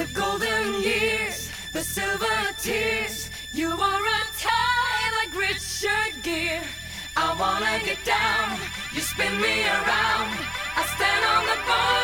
The golden years, the silver tears. You are a tie like Richard Gere. I wanna get down, you spin me around. I stand on the bar.